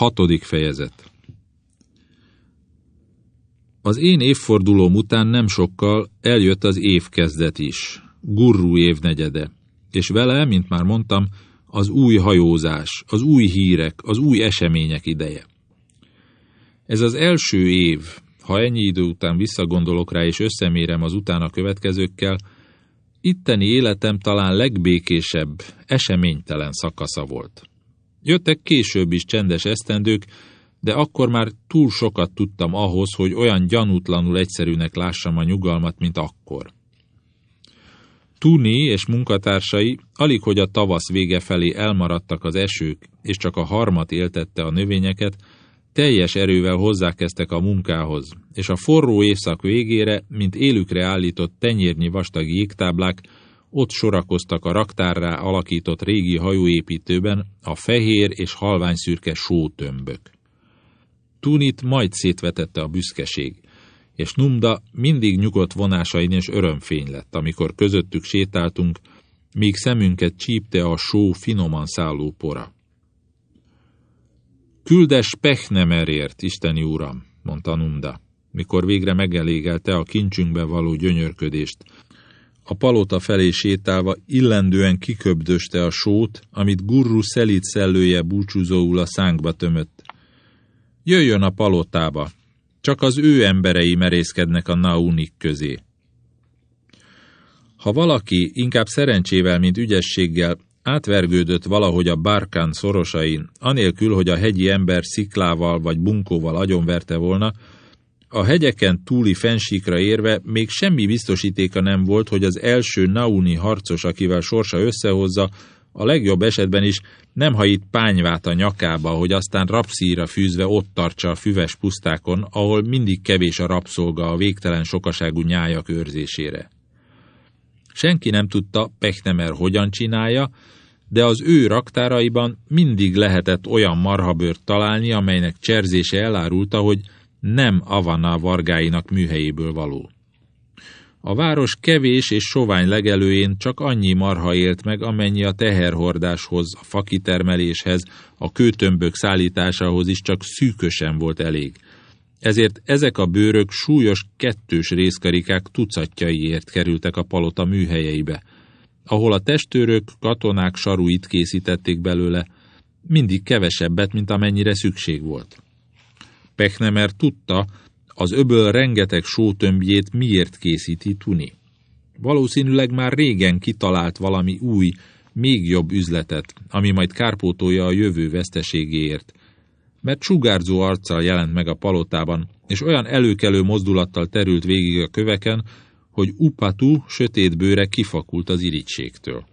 Hatodik fejezet Az én évfordulóm után nem sokkal eljött az évkezdet is, gurru évnegyede, és vele, mint már mondtam, az új hajózás, az új hírek, az új események ideje. Ez az első év, ha ennyi idő után visszagondolok rá és összemérem az utána következőkkel, itteni életem talán legbékésebb, eseménytelen szakasza volt. Jöttek később is csendes esztendők, de akkor már túl sokat tudtam ahhoz, hogy olyan gyanútlanul egyszerűnek lássam a nyugalmat, mint akkor. Tuni és munkatársai alig, hogy a tavasz vége felé elmaradtak az esők, és csak a harmat éltette a növényeket, teljes erővel hozzákezdtek a munkához, és a forró évszak végére, mint élükre állított tenyérnyi vastag jégtáblák, ott sorakoztak a raktárrá alakított régi hajóépítőben a fehér és halványszürke sótömbök. Tunit majd szétvetette a büszkeség, és Numda mindig nyugodt vonásain és örömfény lett, amikor közöttük sétáltunk, míg szemünket csípte a só finoman szálló pora. Küldes Pechnemerért, Isteni Uram, mondta Numda, mikor végre megelégelte a kincsünkbe való gyönyörködést, a palota felé sétálva illendően kiköbdöste a sót, amit Gurru szelít szellője búcsúzóul a szánkba tömött. Jöjjön a palotába, csak az ő emberei merészkednek a naunik közé. Ha valaki inkább szerencsével, mint ügyességgel átvergődött valahogy a bárkán szorosain, anélkül, hogy a hegyi ember sziklával vagy bunkóval agyonverte volna, a hegyeken túli fensíkra érve még semmi biztosítéka nem volt, hogy az első Nauni harcos, akivel sorsa összehozza, a legjobb esetben is nem hajít pányvát a nyakába, hogy aztán rapszíra fűzve ott tartsa a füves pusztákon, ahol mindig kevés a rabszolga a végtelen sokaságú nyájak őrzésére. Senki nem tudta, Pechnemer hogyan csinálja, de az ő raktáraiban mindig lehetett olyan marhabőrt találni, amelynek cserzése elárulta, hogy nem Avana vargáinak műhelyéből való. A város kevés és sovány legelőjén csak annyi marha élt meg, amennyi a teherhordáshoz, a fakitermeléshez, a kőtömbök szállításához is csak szűkösen volt elég. Ezért ezek a bőrök súlyos kettős részkarikák tucatjaiért kerültek a palota műhelyeibe, ahol a testőrök, katonák saruit készítették belőle, mindig kevesebbet, mint amennyire szükség volt. Pechnemer tudta, az öböl rengeteg sótömbjét miért készíti Tuni. Valószínűleg már régen kitalált valami új, még jobb üzletet, ami majd kárpótolja a jövő veszteségéért, mert sugárzó arccal jelent meg a palotában, és olyan előkelő mozdulattal terült végig a köveken, hogy Upatu sötét bőre kifakult az irítségtől.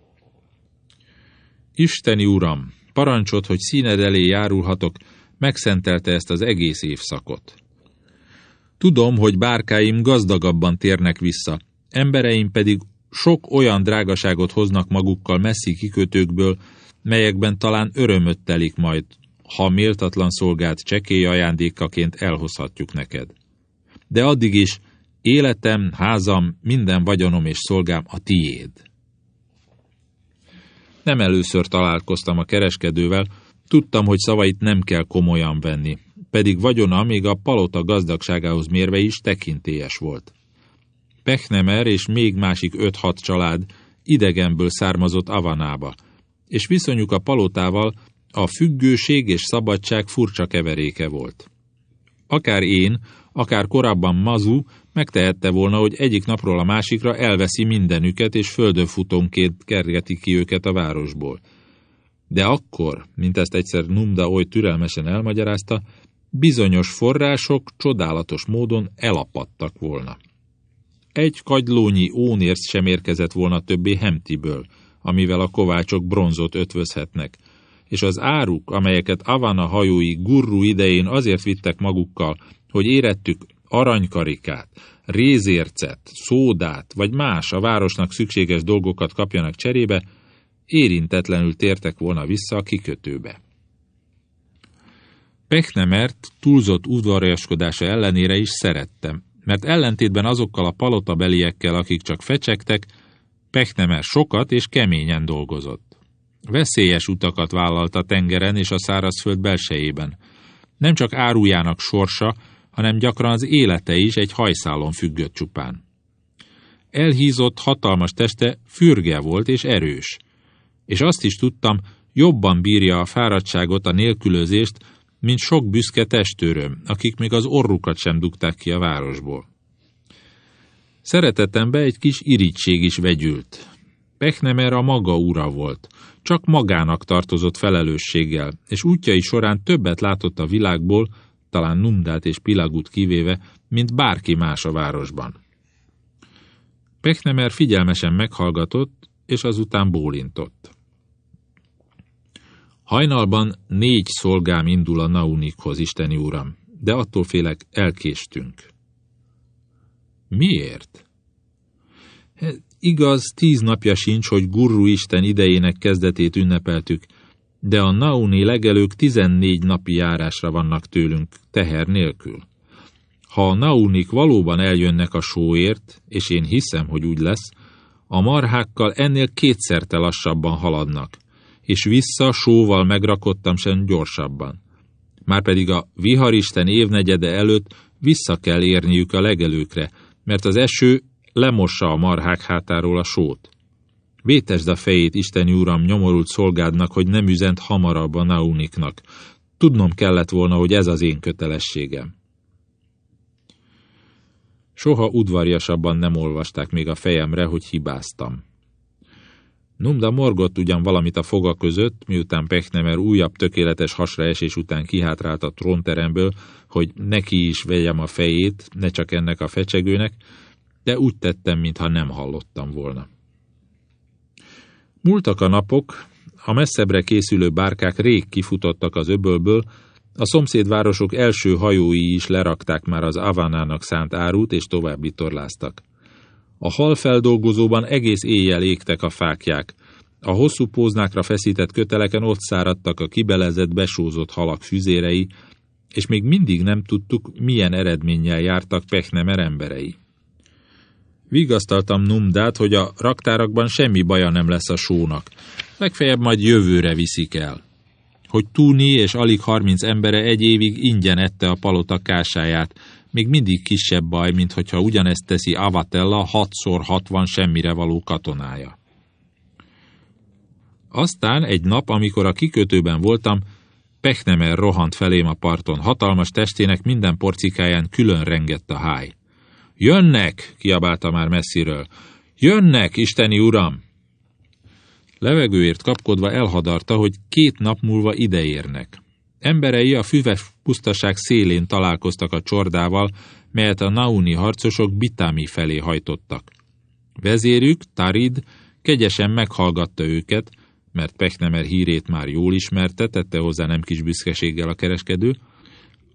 Isteni Uram, parancsot, hogy színed elé járulhatok, megszentelte ezt az egész évszakot. Tudom, hogy bárkáim gazdagabban térnek vissza, embereim pedig sok olyan drágaságot hoznak magukkal messzi kikötőkből, melyekben talán örömöt telik majd, ha méltatlan szolgált csekély ajándékaként elhozhatjuk neked. De addig is életem, házam, minden vagyonom és szolgám a tiéd. Nem először találkoztam a kereskedővel, Tudtam, hogy szavait nem kell komolyan venni, pedig vagyona még a palota gazdagságához mérve is tekintélyes volt. Pechnemer és még másik öt-hat család idegenből származott Avanába, és viszonyuk a palotával a függőség és szabadság furcsa keveréke volt. Akár én, akár korábban Mazu megtehette volna, hogy egyik napról a másikra elveszi mindenüket, és földönfutónként kergeti ki őket a városból – de akkor, mint ezt egyszer Numda oly türelmesen elmagyarázta, bizonyos források csodálatos módon elapadtak volna. Egy kagylónyi ónérsz sem érkezett volna többé Hemtiből, amivel a kovácsok bronzot ötvözhetnek, és az áruk, amelyeket Avana hajói gurru idején azért vittek magukkal, hogy érettük aranykarikát, rézércet, szódát, vagy más a városnak szükséges dolgokat kapjanak cserébe, érintetlenül tértek volna vissza a kikötőbe. Pechnemert túlzott udvariaskodása ellenére is szerettem, mert ellentétben azokkal a palotabeliekkel, akik csak fecsegtek, Pechnemer sokat és keményen dolgozott. Veszélyes utakat vállalt a tengeren és a szárazföld belsejében, Nem csak árujának sorsa, hanem gyakran az élete is egy hajszálon függött csupán. Elhízott, hatalmas teste fürge volt és erős. És azt is tudtam, jobban bírja a fáradtságot, a nélkülözést, mint sok büszke testőröm, akik még az orrukat sem dugták ki a városból. Szeretetembe egy kis irítség is vegyült. Pechnemer a maga ura volt, csak magának tartozott felelősséggel, és útjai során többet látott a világból, talán Numdát és Pilagut kivéve, mint bárki más a városban. Pechnemer figyelmesen meghallgatott, és azután bólintott. Hajnalban négy szolgám indul a Naunikhoz, Isteni Uram, de attól félek, elkéstünk. Miért? Igaz, tíz napja sincs, hogy Gurru Isten idejének kezdetét ünnepeltük, de a Nauni legelők tizennégy napi járásra vannak tőlünk, teher nélkül. Ha a Naunik valóban eljönnek a sóért, és én hiszem, hogy úgy lesz, a marhákkal ennél kétszerte lassabban haladnak, és vissza sóval megrakottam sem gyorsabban. Márpedig a viharisten évnegyede előtt vissza kell érniük a legelőkre, mert az eső lemossa a marhák hátáról a sót. Vétesd a fejét, Isteni Uram, nyomorult szolgádnak, hogy nem üzent hamarabb a Nauniknak. Tudnom kellett volna, hogy ez az én kötelességem. Soha udvarjasabban nem olvasták még a fejemre, hogy hibáztam. Numda morgott ugyan valamit a foga között, miután Pechnemer újabb tökéletes hasraesés után kihátrált a trónteremből, hogy neki is vegyem a fejét, ne csak ennek a fecsegőnek, de úgy tettem, mintha nem hallottam volna. Múltak a napok, a messzebbre készülő bárkák rég kifutottak az öbölből, a szomszédvárosok első hajói is lerakták már az Avanának szánt árut, és tovább vitorláztak. A halfeldolgozóban egész éjjel égtek a fákják, a hosszú póznákra feszített köteleken ott száradtak a kibelezett, besózott halak füzérei, és még mindig nem tudtuk, milyen eredménnyel jártak Pechnemer emberei. Vigasztaltam Numdát, hogy a raktárakban semmi baja nem lesz a sónak. Legfeljebb majd jövőre viszik el. Hogy Túni és alig harminc embere egy évig ingyen ette a palota kásáját, még mindig kisebb baj, mint hogyha ugyanezt teszi Avatella 6x60 semmire való katonája. Aztán egy nap, amikor a kikötőben voltam, Pechnemer rohant felém a parton, hatalmas testének minden porcikáján külön rengett a háj. Jönnek, kiabálta már messziről. Jönnek, isteni uram! Levegőért kapkodva elhadarta, hogy két nap múlva ideérnek. Emberei a füves pusztaság szélén találkoztak a csordával, melyet a nauni harcosok Bitámi felé hajtottak. Vezérük, Tarid, kegyesen meghallgatta őket, mert Pechnemer hírét már jól ismerte, tette hozzá nem kis büszkeséggel a kereskedő,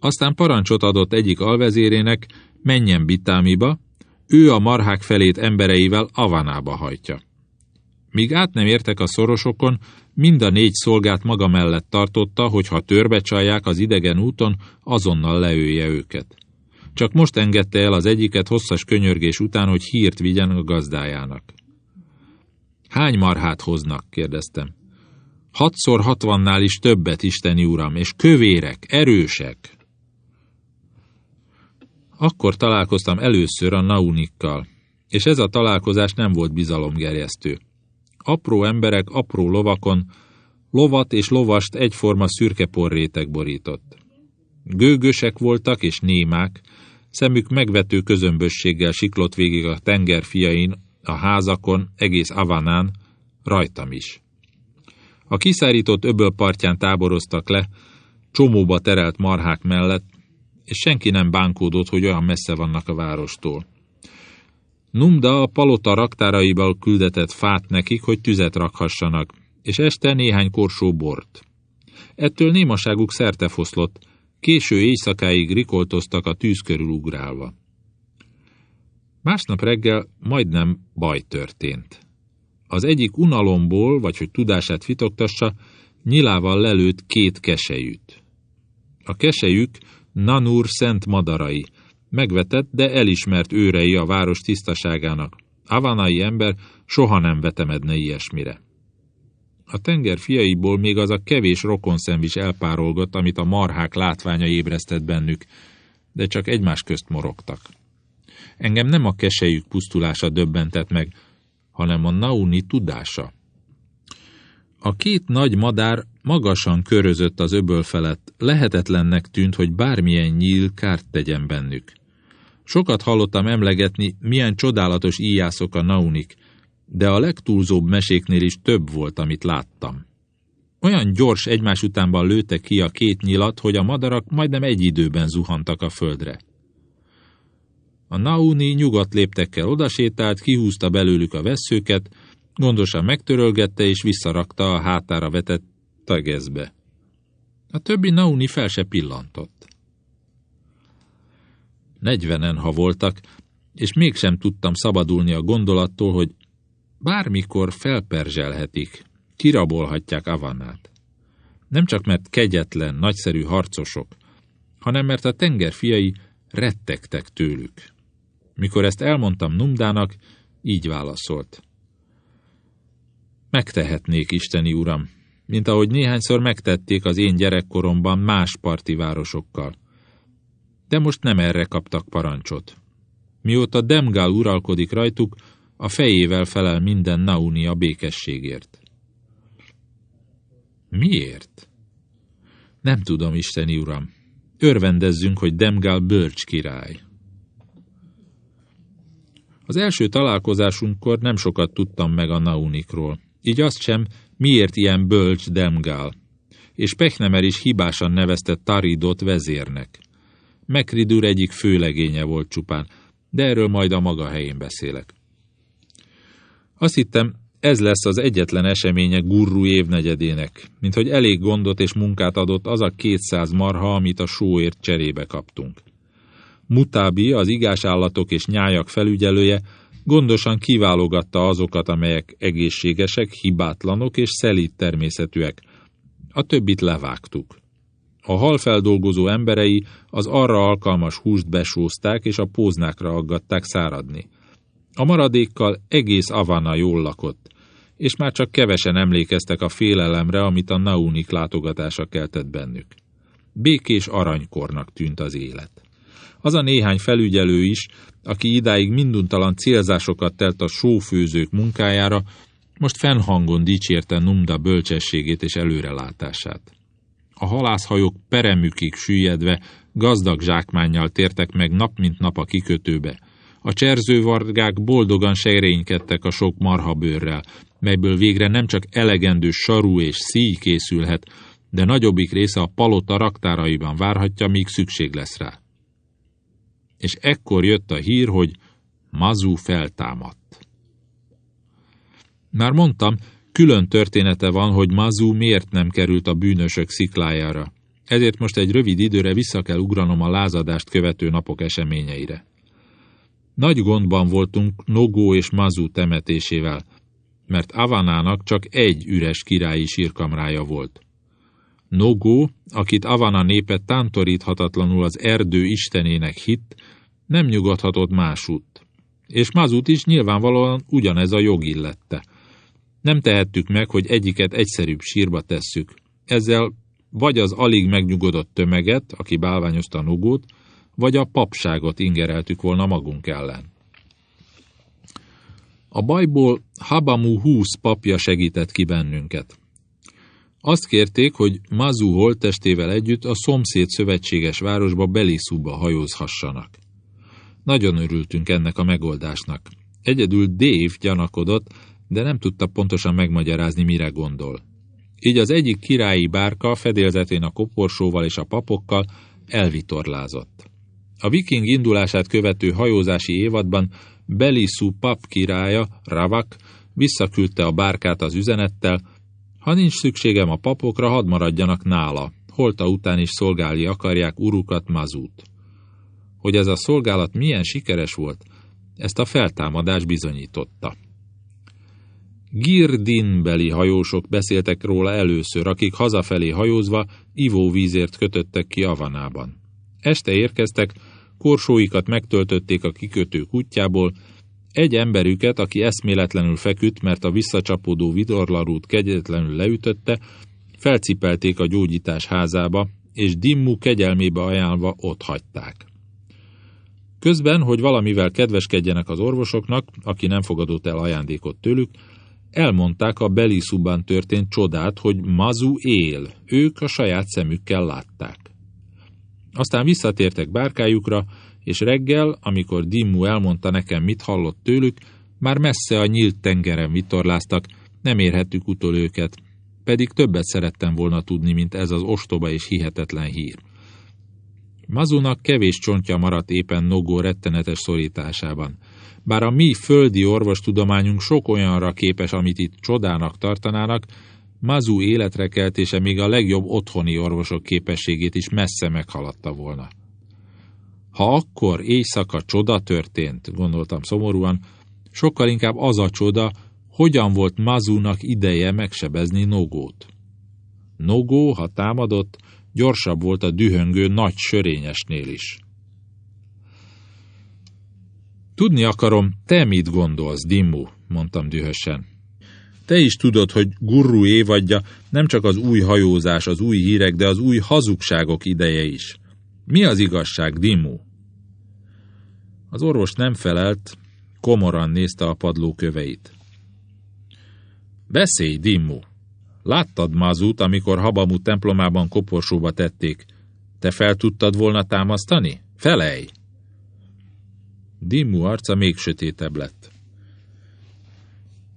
aztán parancsot adott egyik alvezérének, menjen Bitámiba, ő a marhák felét embereivel Avanába hajtja. Míg át nem értek a szorosokon, mind a négy szolgát maga mellett tartotta, hogy ha törbe csalják az idegen úton, azonnal leője őket. Csak most engedte el az egyiket hosszas könyörgés után, hogy hírt vigyen a gazdájának. Hány marhát hoznak? kérdeztem. Hatszor hatvannál is többet, Isteni Uram, és kövérek, erősek. Akkor találkoztam először a Naunikkal, és ez a találkozás nem volt bizalomgerjesztő. Apró emberek apró lovakon, lovat és lovast egyforma szürke porrétek borított. Gőgösek voltak és némák, szemük megvető közömbösséggel siklott végig a tenger fiain, a házakon, egész Avanán, rajtam is. A kiszárított öböl táboroztak le, csomóba terelt marhák mellett, és senki nem bánkódott, hogy olyan messze vannak a várostól. Numda a palota raktáraiból küldetett fát nekik, hogy tüzet rakhassanak, és este néhány korsó bort. Ettől némaságuk szerte foszlott, késő éjszakáig rikoltoztak a tűz körül ugrálva. Másnap reggel majdnem baj történt. Az egyik unalomból, vagy hogy tudását fitoktassa, nyilával lelőtt két kesejűt. A kesejük Nanur szent madarai, megvetett, de elismert őrei a város tisztaságának. Avanai ember soha nem vetemedne ilyesmire. A tenger fiaiból még az a kevés rokonszemv is elpárolgott, amit a marhák látványa ébresztett bennük, de csak egymás közt morogtak. Engem nem a kesejük pusztulása döbbentett meg, hanem a Nauni tudása. A két nagy madár magasan körözött az öböl felett, lehetetlennek tűnt, hogy bármilyen nyíl kárt tegyen bennük. Sokat hallottam emlegetni, milyen csodálatos íjászok a naunik, de a legtúlzóbb meséknél is több volt, amit láttam. Olyan gyors egymás utánban lőtte ki a két nyilat, hogy a madarak majdnem egy időben zuhantak a földre. A Nauni nyugodt léptekkel odasétált, kihúzta belőlük a vesszőket, gondosan megtörölgette és visszarakta a hátára vetett tagezbe. A többi Nauni fel se pillantott. Negyvenen, ha voltak, és mégsem tudtam szabadulni a gondolattól, hogy bármikor felperzselhetik, kirabolhatják Avannát. Nem csak mert kegyetlen, nagyszerű harcosok, hanem mert a tenger fiai rettegtek tőlük. Mikor ezt elmondtam Numdának, így válaszolt. Megtehetnék, Isteni Uram, mint ahogy néhányszor megtették az én gyerekkoromban más parti városokkal. De most nem erre kaptak parancsot. Mióta Demgál uralkodik rajtuk, a fejével felel minden Nauni a békességért. Miért? Nem tudom, Isteni Uram. Örvendezzünk, hogy Demgál bölcs király. Az első találkozásunkkor nem sokat tudtam meg a Naunikról. Így azt sem, miért ilyen bölcs Demgál. És Pechnemer is hibásan nevezte Taridot vezérnek. Mekridur egyik főlegénye volt csupán, de erről majd a maga helyén beszélek. Azt hittem, ez lesz az egyetlen eseménye Gurru évnegyedének, mint hogy elég gondot és munkát adott az a kétszáz marha, amit a sóért cserébe kaptunk. Mutábi, az igásállatok és nyájak felügyelője, gondosan kiválogatta azokat, amelyek egészségesek, hibátlanok és szelít természetűek. A többit levágtuk. A halfeldolgozó emberei az arra alkalmas húst besózták és a póznákra aggatták száradni. A maradékkal egész Avana jól lakott, és már csak kevesen emlékeztek a félelemre, amit a Naunik látogatása keltett bennük. Békés aranykornak tűnt az élet. Az a néhány felügyelő is, aki idáig minduntalan célzásokat telt a sófőzők munkájára, most fennhangon dicsérte Numda bölcsességét és előrelátását. A halászhajók peremükig süllyedve gazdag zsákmánnyal tértek meg nap mint nap a kikötőbe. A cserzővargák boldogan sejrénykedtek a sok marhabőrrel, melyből végre nem csak elegendő sarú és szíj készülhet, de nagyobbik része a palota raktáraiban várhatja, míg szükség lesz rá és ekkor jött a hír, hogy Mazú feltámadt. Már mondtam, külön története van, hogy Mazú miért nem került a bűnösök sziklájára. Ezért most egy rövid időre vissza kell ugranom a lázadást követő napok eseményeire. Nagy gondban voltunk Nogó és Mazú temetésével, mert Avanának csak egy üres királyi sírkamrája volt. Nogó, akit Avana népe tántoríthatatlanul az erdő istenének hitt, nem nyugodhatott másút. És Mazut is nyilvánvalóan ugyanez a jog illette. Nem tehettük meg, hogy egyiket egyszerűbb sírba tesszük. Ezzel vagy az alig megnyugodott tömeget, aki bálványozta a nugót, vagy a papságot ingereltük volna magunk ellen. A bajból Habamu húsz papja segített ki bennünket. Azt kérték, hogy Mazu holttestével együtt a szomszéd szövetséges városba Beliszuba hajózhassanak. Nagyon örültünk ennek a megoldásnak. Egyedül Dave gyanakodott, de nem tudta pontosan megmagyarázni, mire gondol. Így az egyik királyi bárka fedélzetén a koporsóval és a papokkal elvitorlázott. A viking indulását követő hajózási évadban Belisú pap királya, Ravak, visszaküldte a bárkát az üzenettel, ha nincs szükségem a papokra, hadd maradjanak nála, holta után is szolgálni akarják urukat Mazút. Hogy ez a szolgálat milyen sikeres volt, ezt a feltámadás bizonyította. Girdinbeli hajósok beszéltek róla először, akik hazafelé hajózva ivóvízért kötöttek ki Avanában. Este érkeztek, korsóikat megtöltötték a kikötő kutyából, Egy emberüket, aki eszméletlenül feküdt, mert a visszacsapódó vidorlarút kegyetlenül leütötte, felcipelték a gyógyítás házába, és Dimmu kegyelmébe ajánlva ott hagyták. Közben, hogy valamivel kedveskedjenek az orvosoknak, aki nem fogadott el ajándékot tőlük, elmondták a Beliszuban történt csodát, hogy Mazu él, ők a saját szemükkel látták. Aztán visszatértek bárkájukra, és reggel, amikor Dimmu elmondta nekem, mit hallott tőlük, már messze a nyílt tengeren vitorláztak, nem érhettük utol őket, pedig többet szerettem volna tudni, mint ez az ostoba és hihetetlen hír. Mazunak kevés csontja maradt éppen Nogó rettenetes szorításában. Bár a mi földi orvostudományunk sok olyanra képes, amit itt csodának tartanának, Mazu életre keltése még a legjobb otthoni orvosok képességét is messze meghaladta volna. Ha akkor éjszaka csoda történt, gondoltam szomorúan, sokkal inkább az a csoda, hogyan volt Mazunak ideje megsebezni Nogót. Nogó, ha támadott, gyorsabb volt a dühöngő nagy sörényesnél is. Tudni akarom, te mit gondolsz, Dimmu, mondtam dühösen. Te is tudod, hogy gurru évadja nem csak az új hajózás, az új hírek, de az új hazugságok ideje is. Mi az igazság, Dimmu? Az orvos nem felelt, komoran nézte a padló köveit. Beszélj, Dimmu! Láttad Mazut, amikor Habamú templomában koporsóba tették. Te fel tudtad volna támasztani? Felej! Dimmu arca még sötétebb lett.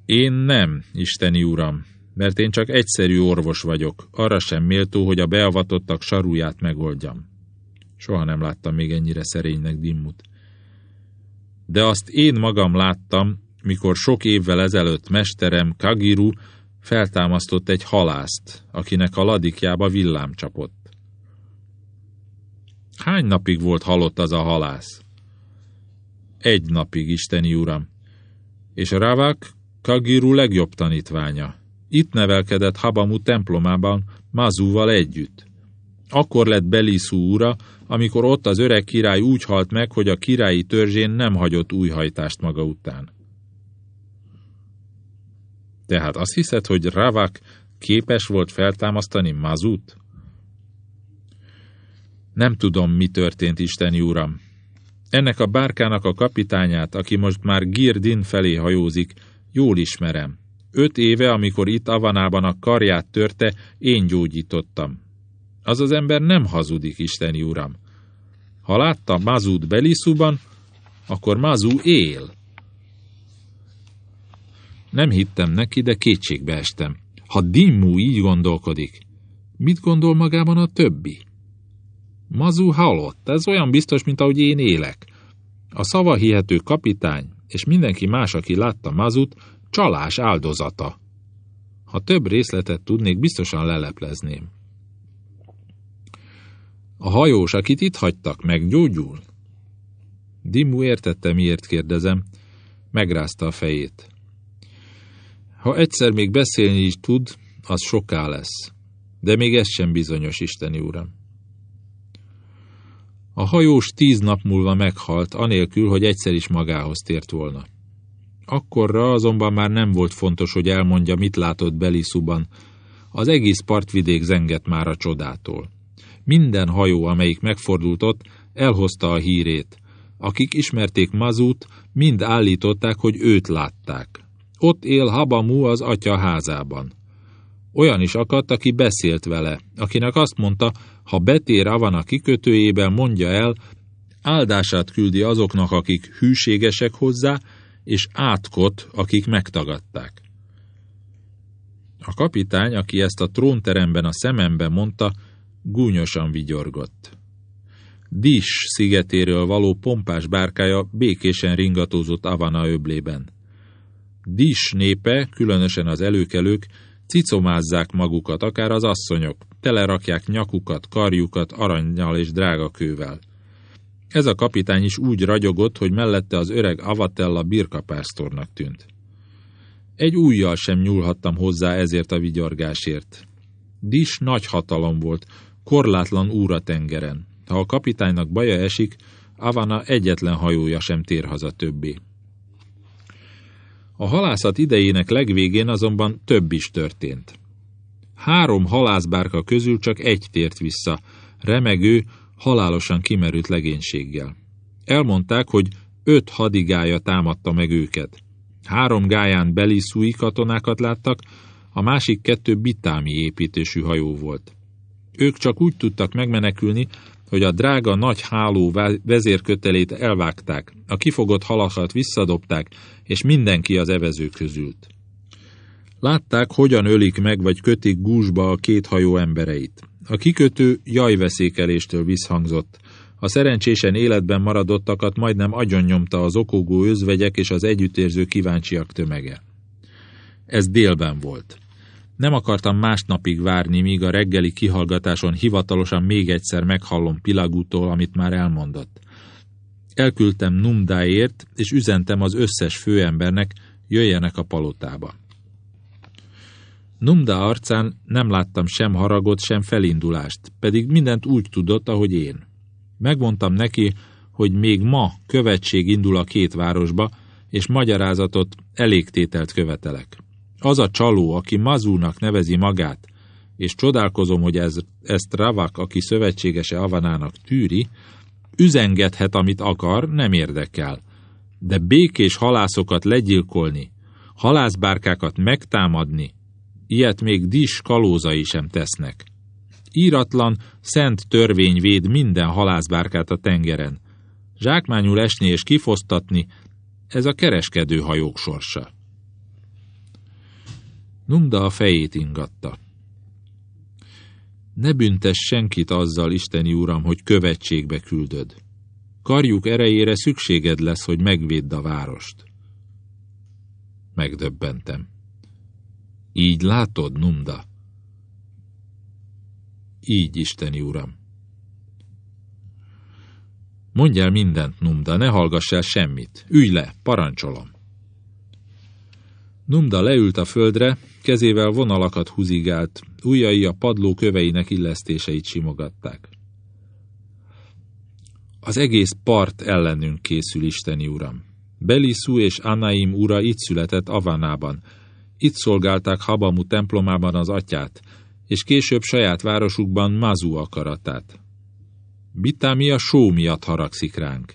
Én nem, isteni uram, mert én csak egyszerű orvos vagyok, arra sem méltó, hogy a beavatottak saruját megoldjam. Soha nem láttam még ennyire szerénynek Dimmut. De azt én magam láttam, mikor sok évvel ezelőtt mesterem Kagiru feltámasztott egy halászt, akinek a ladikjába villám csapott. Hány napig volt halott az a halász? Egy napig, isteni uram. És Ravak Kagiru legjobb tanítványa. Itt nevelkedett Habamu templomában Mazúval együtt. Akkor lett Beliszú ura, amikor ott az öreg király úgy halt meg, hogy a királyi törzsén nem hagyott új hajtást maga után. Tehát azt hiszed, hogy Ravak képes volt feltámasztani Mazut? Nem tudom, mi történt, Isteni Uram. Ennek a bárkának a kapitányát, aki most már Girdin felé hajózik, jól ismerem. Öt éve, amikor itt Avanában a karját törte, én gyógyítottam. Az az ember nem hazudik, Isteni Uram. Ha látta Mazut Beliszuban, akkor Mazu él. Nem hittem neki, de kétségbe estem. Ha Dimmu így gondolkodik, mit gondol magában a többi? Mazu halott, ez olyan biztos, mint ahogy én élek. A szava hihető kapitány, és mindenki más, aki látta Mazut, csalás áldozata. Ha több részletet tudnék, biztosan leleplezném. A hajós, akit itt hagytak, meggyógyul? Dimmu értette, miért kérdezem, megrázta a fejét. Ha egyszer még beszélni is tud, az soká lesz. De még ez sem bizonyos, Isteni Uram. A hajós tíz nap múlva meghalt, anélkül, hogy egyszer is magához tért volna. Akkorra azonban már nem volt fontos, hogy elmondja, mit látott Beliszuban. Az egész partvidék zengett már a csodától. Minden hajó, amelyik megfordult ott, elhozta a hírét. Akik ismerték Mazut, mind állították, hogy őt látták. Ott él Habamu az atya házában. Olyan is akadt, aki beszélt vele, akinek azt mondta, ha betér Avana kikötőjében, mondja el, áldását küldi azoknak, akik hűségesek hozzá, és átkot, akik megtagadták. A kapitány, aki ezt a trónteremben a szemembe mondta, gúnyosan vigyorgott. Dis szigetéről való pompás bárkája békésen ringatózott Avana öblében. Dis népe, különösen az előkelők, cicomázzák magukat, akár az asszonyok, telerakják nyakukat, karjukat aranyjal és drágakővel. Ez a kapitány is úgy ragyogott, hogy mellette az öreg Avatella birkapásztornak tűnt. Egy újjal sem nyúlhattam hozzá ezért a vigyorgásért. Dis nagy hatalom volt, korlátlan úra tengeren. Ha a kapitánynak baja esik, Avana egyetlen hajója sem tér haza többé. A halászat idejének legvégén azonban több is történt. Három halászbárka közül csak egy tért vissza, remegő, halálosan kimerült legénységgel. Elmondták, hogy öt hadigája támadta meg őket. Három gáján beli szúi katonákat láttak, a másik kettő bitámi építésű hajó volt. Ők csak úgy tudtak megmenekülni, hogy a drága nagy háló vezérkötelét elvágták, a kifogott halakat visszadobták, és mindenki az evezők közült. Látták, hogyan ölik meg vagy kötik gúzsba a két hajó embereit. A kikötő jajveszékeléstől visszhangzott. A szerencsésen életben maradottakat majdnem agyonnyomta az okogó özvegyek és az együttérző kíváncsiak tömege. Ez délben volt. Nem akartam másnapig várni, míg a reggeli kihallgatáson hivatalosan még egyszer meghallom Pilagútól, amit már elmondott. Elküldtem Numdáért, és üzentem az összes főembernek, jöjjenek a palotába. Numda arcán nem láttam sem haragot, sem felindulást, pedig mindent úgy tudott, ahogy én. Megmondtam neki, hogy még ma követség indul a két városba, és magyarázatot, elégtételt követelek. Az a csaló, aki Mazúnak nevezi magát, és csodálkozom, hogy ez, ezt Ravak, aki szövetségese Avanának tűri, üzengethet, amit akar, nem érdekel. De békés halászokat legyilkolni, halászbárkákat megtámadni, ilyet még Dis kalózai sem tesznek. Íratlan, szent törvény véd minden halászbárkát a tengeren. Zsákmányul esni és kifosztatni, ez a kereskedő hajók sorsa. Numda a fejét ingatta. Ne büntess senkit azzal, Isteni Uram, hogy követségbe küldöd. Karjuk erejére szükséged lesz, hogy megvédd a várost. Megdöbbentem. Így látod, Numda? Így, Isteni Uram. Mondj el mindent, Numda, ne hallgass el semmit. Ülj le, parancsolom. Numda leült a földre, kezével vonalakat húzigált, ujjai a padló köveinek illesztéseit simogatták. Az egész part ellenünk készül, Isteni Uram. Belisú és Anaim ura itt született Avanában. Itt szolgálták Habamu templomában az atyát, és később saját városukban Mazu akaratát. a só miatt haragszik ránk.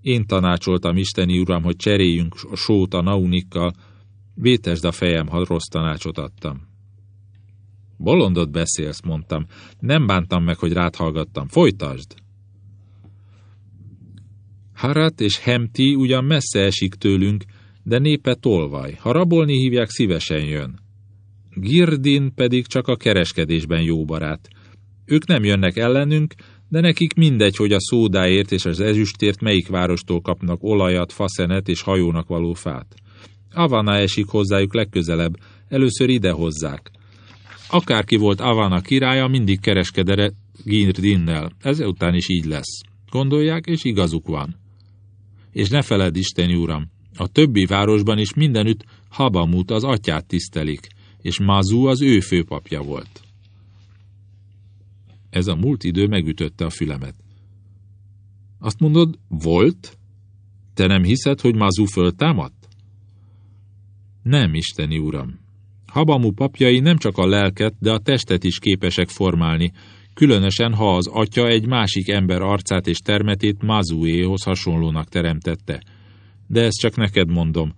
Én tanácsoltam Isteni Uram, hogy cseréljünk a sót a naunikkal, Vétesd a fejem, ha rossz tanácsot adtam. Bolondot beszélsz, mondtam. Nem bántam meg, hogy rád hallgattam. Folytasd! Harat és Hemti ugyan messze esik tőlünk, de népe tolvaj. Ha rabolni hívják, szívesen jön. Girdin pedig csak a kereskedésben jó barát. Ők nem jönnek ellenünk, de nekik mindegy, hogy a szódáért és az ezüstért melyik várostól kapnak olajat, faszenet és hajónak való fát. Avana esik hozzájuk legközelebb, először ide hozzák. Akárki volt Avana királya, mindig kereskedere Girdinnel, ezután is így lesz. Gondolják, és igazuk van. És ne feled, Isten Uram, a többi városban is mindenütt Habamut az atyát tisztelik, és Mazú az ő főpapja volt. Ez a múlt idő megütötte a fülemet. Azt mondod, volt? Te nem hiszed, hogy Mazú föltámadt? Nem, Isteni Uram. Habamu papjai nem csak a lelket, de a testet is képesek formálni, különösen ha az atya egy másik ember arcát és termetét Mazuéhoz hasonlónak teremtette. De ezt csak neked mondom,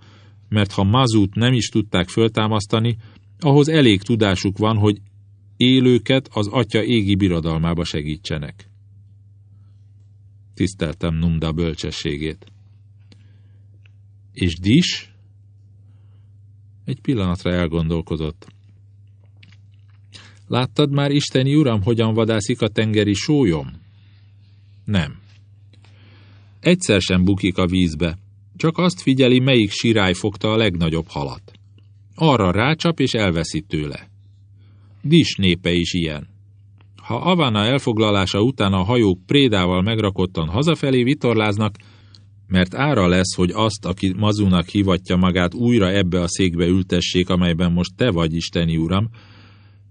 mert ha Mazút nem is tudták föltámasztani, ahhoz elég tudásuk van, hogy élőket az atya égi birodalmába segítsenek. Tiszteltem Numda bölcsességét. És Dis? Egy pillanatra elgondolkodott. Láttad már, Isteni Uram, hogyan vadászik a tengeri sólyom? Nem. Egyszer sem bukik a vízbe, csak azt figyeli, melyik sirály fogta a legnagyobb halat. Arra rácsap és elveszi tőle. Dis népe is ilyen. Ha Avana elfoglalása után a hajók prédával megrakottan hazafelé vitorláznak, mert ára lesz, hogy azt, aki mazunak hivatja magát, újra ebbe a székbe ültessék, amelyben most te vagy, Isteni Uram,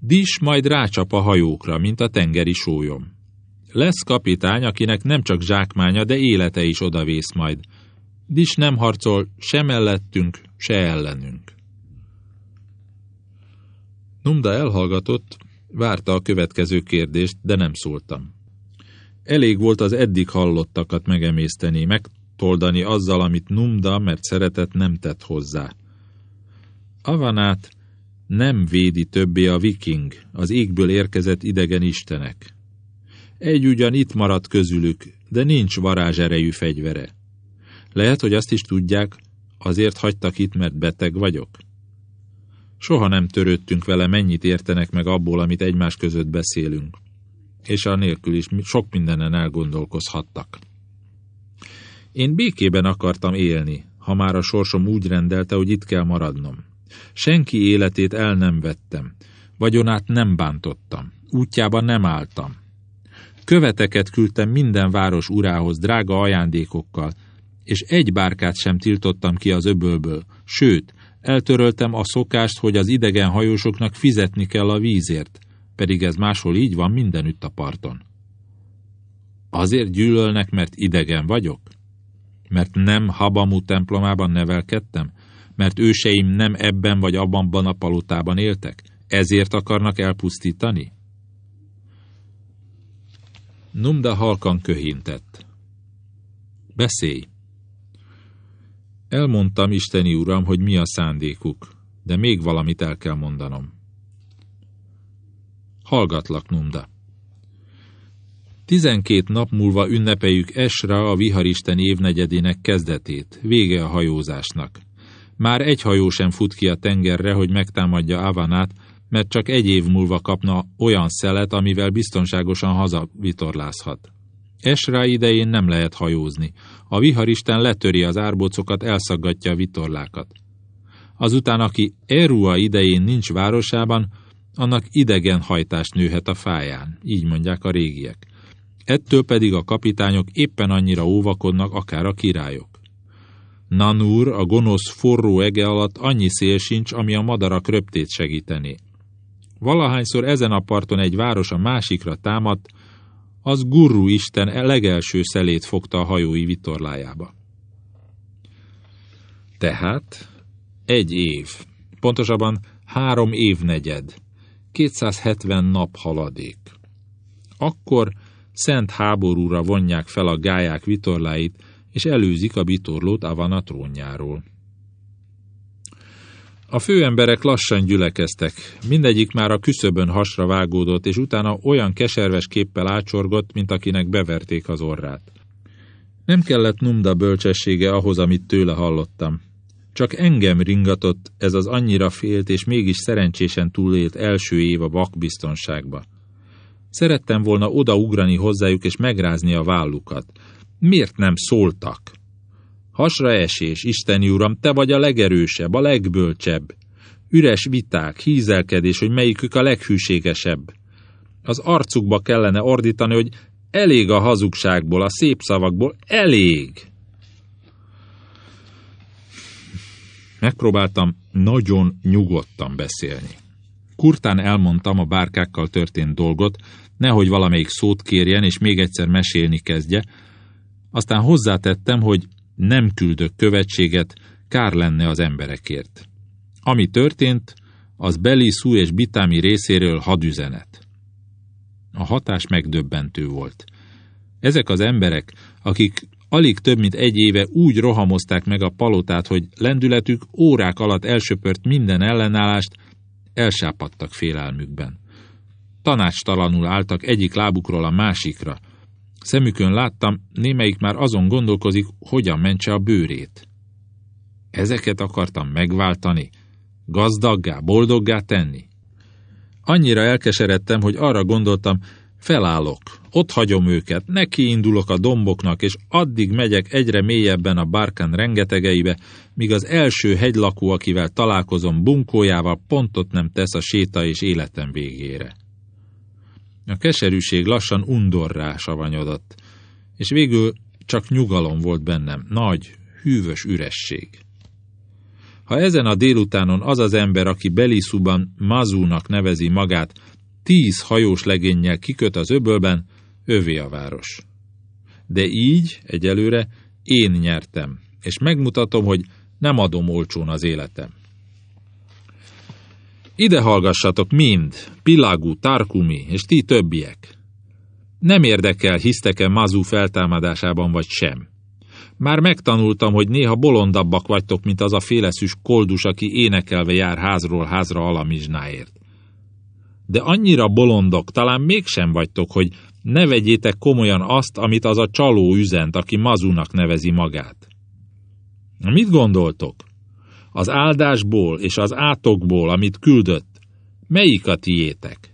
Dis majd rácsap a hajókra, mint a tengeri sólyom. Lesz kapitány, akinek nem csak zsákmánya, de élete is odavész majd. Dis nem harcol se mellettünk, se ellenünk. Numda elhallgatott, várta a következő kérdést, de nem szóltam. Elég volt az eddig hallottakat megemészteni, megtoldani azzal, amit Numda, mert szeretet nem tett hozzá. Avanát nem védi többé a viking, az égből érkezett idegen istenek. Egy ugyan itt maradt közülük, de nincs varázserejű fegyvere. Lehet, hogy azt is tudják, azért hagytak itt, mert beteg vagyok. Soha nem törődtünk vele, mennyit értenek meg abból, amit egymás között beszélünk. És anélkül is sok mindenen elgondolkozhattak. Én békében akartam élni, ha már a sorsom úgy rendelte, hogy itt kell maradnom. Senki életét el nem vettem, vagyonát nem bántottam, útjában nem álltam. Követeket küldtem minden város urához drága ajándékokkal, és egy bárkát sem tiltottam ki az öbölből, sőt, eltöröltem a szokást, hogy az idegen hajósoknak fizetni kell a vízért, pedig ez máshol így van mindenütt a parton. Azért gyűlölnek, mert idegen vagyok? Mert nem Habamú templomában nevelkedtem? Mert őseim nem ebben vagy abban a palotában éltek? Ezért akarnak elpusztítani? Numda halkan köhintett. Beszélj! Elmondtam, Isteni Uram, hogy mi a szándékuk, de még valamit el kell mondanom. Hallgatlak, Numda. Tizenkét nap múlva ünnepeljük Esra a viharisten évnegyedének kezdetét, vége a hajózásnak. Már egy hajó sem fut ki a tengerre, hogy megtámadja Avanát, mert csak egy év múlva kapna olyan szelet, amivel biztonságosan hazavitorlázhat. Esra idején nem lehet hajózni. A viharisten letöri az árbocokat, elszaggatja a vitorlákat. Azután, aki Erua idején nincs városában, annak idegen hajtást nőhet a fáján, így mondják a régiek. Ettől pedig a kapitányok éppen annyira óvakodnak, akár a királyok. Nanur, a gonosz forró ege alatt annyi szél sincs, ami a madarak röptét segítené. Valahányszor ezen a parton egy város a másikra támadt, az Gurru Isten legelső szelét fogta a hajói vitorlájába. Tehát egy év, pontosabban három évnegyed, 270 nap haladék. Akkor szent háborúra vonják fel a gályák vitorláit, és előzik a vitorlót Avana trónjáról. A főemberek lassan gyülekeztek, mindegyik már a küszöbön hasra vágódott, és utána olyan keserves képpel ácsorgott, mint akinek beverték az orrát. Nem kellett numda bölcsessége ahhoz, amit tőle hallottam. Csak engem ringatott ez az annyira félt és mégis szerencsésen túlélt első év a vakbiztonságba. Szerettem volna odaugrani hozzájuk és megrázni a vállukat. Miért nem szóltak? Hasra esés, Isteni Uram, te vagy a legerősebb, a legbölcsebb. Üres viták, hízelkedés, hogy melyikük a leghűségesebb. Az arcukba kellene ordítani, hogy elég a hazugságból, a szép szavakból, elég. Megpróbáltam nagyon nyugodtan beszélni. Kurtán elmondtam a bárkákkal történt dolgot, nehogy valamelyik szót kérjen, és még egyszer mesélni kezdje, aztán hozzátettem, hogy nem küldök követséget, kár lenne az emberekért. Ami történt, az Szú és Bitámi részéről hadüzenet. A hatás megdöbbentő volt. Ezek az emberek, akik alig több mint egy éve úgy rohamozták meg a palotát, hogy lendületük órák alatt elsöpört minden ellenállást, elsápadtak félelmükben. Tanácstalanul álltak egyik lábukról a másikra, Szemükön láttam, némelyik már azon gondolkozik, hogyan mentse a bőrét. Ezeket akartam megváltani, gazdaggá, boldoggá tenni. Annyira elkeseredtem, hogy arra gondoltam, felállok, ott hagyom őket, neki indulok a domboknak, és addig megyek egyre mélyebben a bárkán rengetegeibe, míg az első hegylakó, akivel találkozom bunkójával, pontot nem tesz a séta és életem végére. A keserűség lassan undorrá savanyodott, és végül csak nyugalom volt bennem, nagy, hűvös üresség. Ha ezen a délutánon az az ember, aki Beliszuban Mazúnak nevezi magát, tíz hajós legénnyel kiköt az öbölben, övé a város. De így, egyelőre, én nyertem, és megmutatom, hogy nem adom olcsón az életem. Ide hallgassatok mind, Pilagú, Tarkumi és ti többiek. Nem érdekel, hisztek-e Mazú feltámadásában vagy sem. Már megtanultam, hogy néha bolondabbak vagytok, mint az a féleszűs koldus, aki énekelve jár házról házra alamizsnáért. De annyira bolondok talán mégsem vagytok, hogy ne vegyétek komolyan azt, amit az a csaló üzent, aki Mazúnak nevezi magát. Mit gondoltok? Az áldásból és az átokból, amit küldött, melyik a tiétek?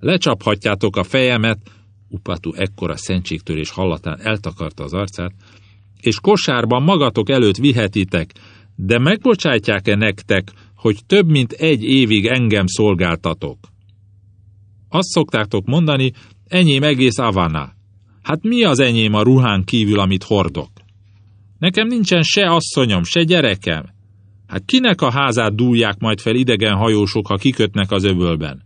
Lecsaphatjátok a fejemet, Upatu ekkora szentségtörés hallatán eltakarta az arcát, és kosárban magatok előtt vihetitek, de megbocsátják-e nektek, hogy több mint egy évig engem szolgáltatok? Azt szoktátok mondani, enyém egész Avana. Hát mi az enyém a ruhán kívül, amit hordok? Nekem nincsen se asszonyom, se gyerekem. Hát kinek a házát dúlják majd fel idegen hajósok, ha kikötnek az öbölben?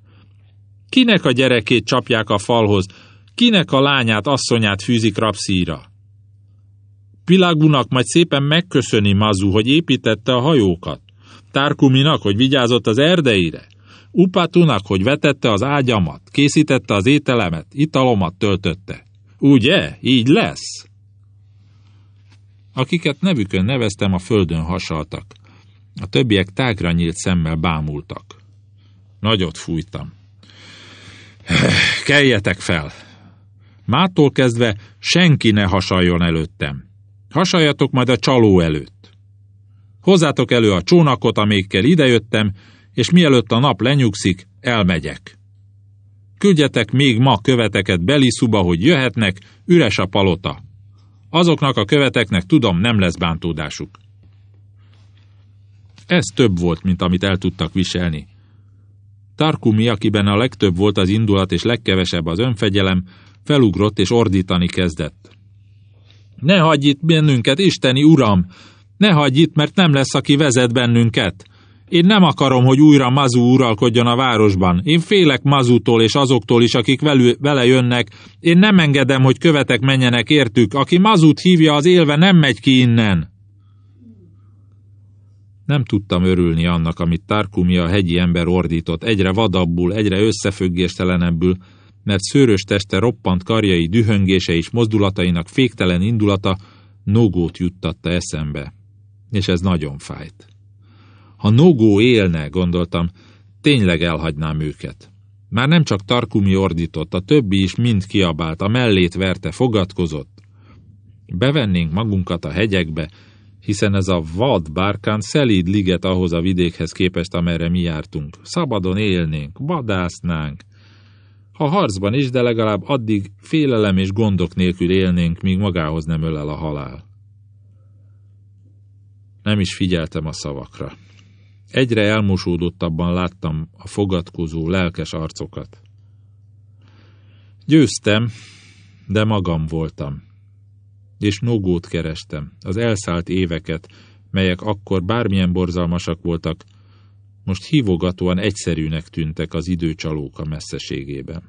Kinek a gyerekét csapják a falhoz, kinek a lányát, asszonyát fűzik rapszíra? Pilagunak majd szépen megköszöni Mazu, hogy építette a hajókat. Tárkuminak, hogy vigyázott az erdeire. Upatunak, hogy vetette az ágyamat, készítette az ételemet, italomat töltötte. Ugye? Így lesz? Akiket nevükön neveztem, a földön hasaltak. A többiek tágra nyílt szemmel bámultak. Nagyot fújtam. Keljetek fel! Mától kezdve senki ne hasaljon előttem. Hasaljatok majd a csaló előtt. Hozzátok elő a csónakot, amikkel idejöttem, és mielőtt a nap lenyugszik, elmegyek. Küldjetek még ma követeket Beliszuba, hogy jöhetnek, üres a palota. Azoknak a követeknek tudom, nem lesz bántódásuk. Ez több volt, mint amit el tudtak viselni. Tarkumi, akiben a legtöbb volt az indulat és legkevesebb az önfegyelem, felugrott és ordítani kezdett. Ne hagyj itt bennünket, Isteni Uram! Ne hagyj itt, mert nem lesz, aki vezet bennünket! Én nem akarom, hogy újra Mazú uralkodjon a városban. Én félek Mazútól és azoktól is, akik velü, vele jönnek. Én nem engedem, hogy követek menjenek értük. Aki Mazút hívja, az élve nem megy ki innen. Nem tudtam örülni annak, amit Tarkumi a hegyi ember ordított, egyre vadabbul, egyre összefüggéstelenebbül, mert szőrös teste roppant karjai dühöngése és mozdulatainak féktelen indulata nogót juttatta eszembe. És ez nagyon fájt. Ha Nogó élne, gondoltam, tényleg elhagynám őket. Már nem csak Tarkumi ordított, a többi is mind kiabált, a mellét verte, fogadkozott. Bevennénk magunkat a hegyekbe, hiszen ez a vad bárkán szelíd liget ahhoz a vidékhez képest, amerre mi jártunk. Szabadon élnénk, vadásznánk. Ha harcban is, de legalább addig félelem és gondok nélkül élnénk, míg magához nem ölel a halál. Nem is figyeltem a szavakra. Egyre elmosódottabban láttam a fogadkozó, lelkes arcokat. Győztem, de magam voltam. És nogót kerestem, az elszállt éveket, melyek akkor bármilyen borzalmasak voltak, most hívogatóan egyszerűnek tűntek az időcsalók a messzeségében.